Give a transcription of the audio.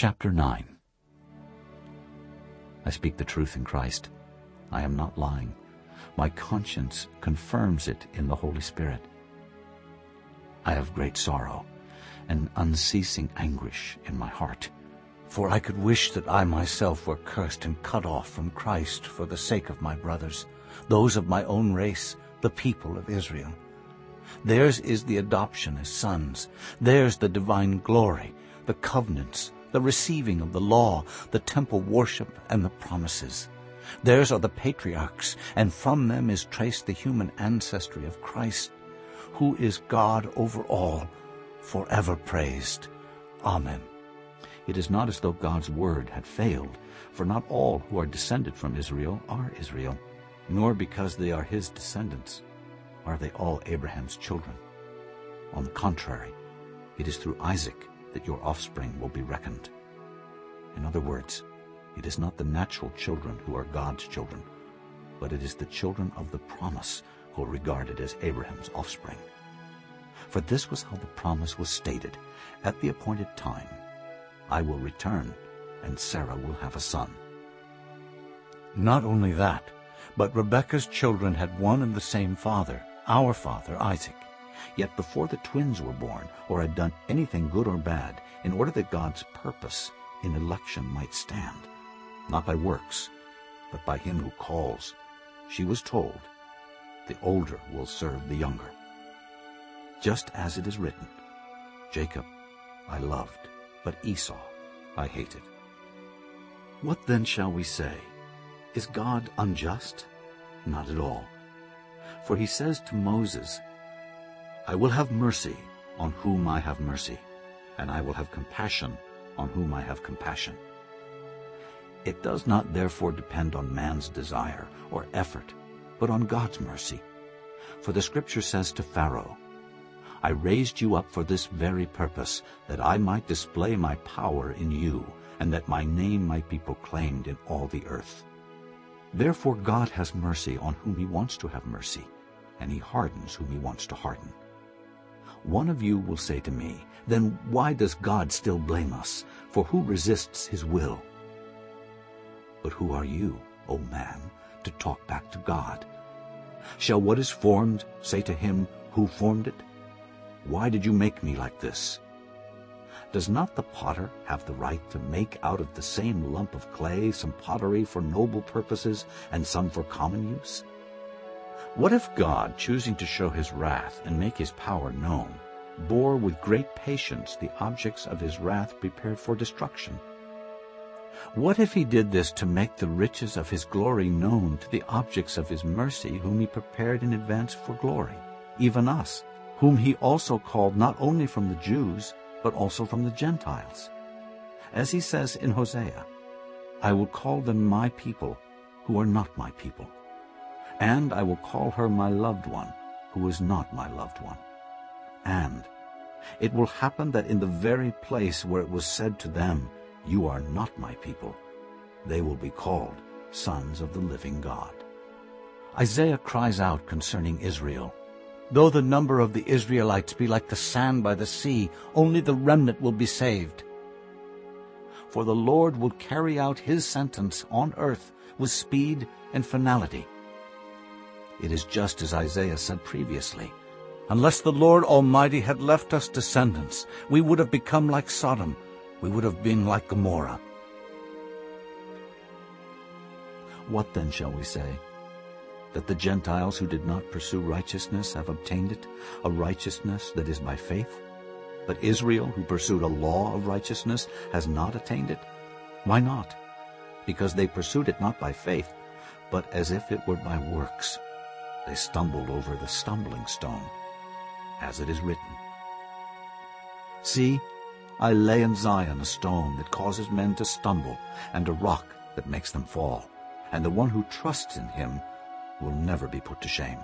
Chapter 9 I speak the truth in Christ. I am not lying. My conscience confirms it in the Holy Spirit. I have great sorrow and unceasing anguish in my heart. For I could wish that I myself were cursed and cut off from Christ for the sake of my brothers, those of my own race, the people of Israel. Theirs is the adoption as sons. Theirs the divine glory, the covenants, the receiving of the law, the temple worship, and the promises. Theirs are the patriarchs, and from them is traced the human ancestry of Christ, who is God over all, forever praised. Amen. It is not as though God's word had failed, for not all who are descended from Israel are Israel, nor because they are his descendants are they all Abraham's children. On the contrary, it is through Isaac that your offspring will be reckoned. In other words, it is not the natural children who are God's children, but it is the children of the promise who are regarded as Abraham's offspring. For this was how the promise was stated, At the appointed time, I will return, and Sarah will have a son. Not only that, but Rebekah's children had one and the same father, our father Isaac. Yet before the twins were born, or had done anything good or bad, in order that God's purpose in election might stand, not by works, but by him who calls, she was told, The older will serve the younger. Just as it is written, Jacob I loved, but Esau I hated. What then shall we say? Is God unjust? Not at all. For he says to Moses, I will have mercy on whom I have mercy, and I will have compassion on whom I have compassion. It does not therefore depend on man's desire or effort, but on God's mercy. For the Scripture says to Pharaoh, I raised you up for this very purpose, that I might display my power in you, and that my name might be proclaimed in all the earth. Therefore God has mercy on whom he wants to have mercy, and he hardens whom he wants to harden. One of you will say to me, Then why does God still blame us? For who resists his will? But who are you, O man, to talk back to God? Shall what is formed say to him, Who formed it? Why did you make me like this? Does not the potter have the right to make out of the same lump of clay some pottery for noble purposes and some for common use? What if God, choosing to show his wrath and make his power known, bore with great patience the objects of his wrath prepared for destruction? What if he did this to make the riches of his glory known to the objects of his mercy whom he prepared in advance for glory, even us, whom he also called not only from the Jews, but also from the Gentiles. As he says in Hosea, I will call them my people who are not my people, and I will call her my loved one who is not my loved one. And it will happen that in the very place where it was said to them, You are not my people, they will be called sons of the living God. Isaiah cries out concerning Israel, Though the number of the Israelites be like the sand by the sea, only the remnant will be saved. For the Lord will carry out his sentence on earth with speed and finality. It is just as Isaiah said previously. Unless the Lord Almighty had left us descendants, we would have become like Sodom. We would have been like Gomorrah. What then shall we say? that the Gentiles who did not pursue righteousness have obtained it, a righteousness that is by faith? But Israel, who pursued a law of righteousness, has not attained it? Why not? Because they pursued it not by faith, but as if it were by works. They stumbled over the stumbling stone, as it is written. See, I lay in Zion a stone that causes men to stumble, and a rock that makes them fall. And the one who trusts in him will never be put to shame.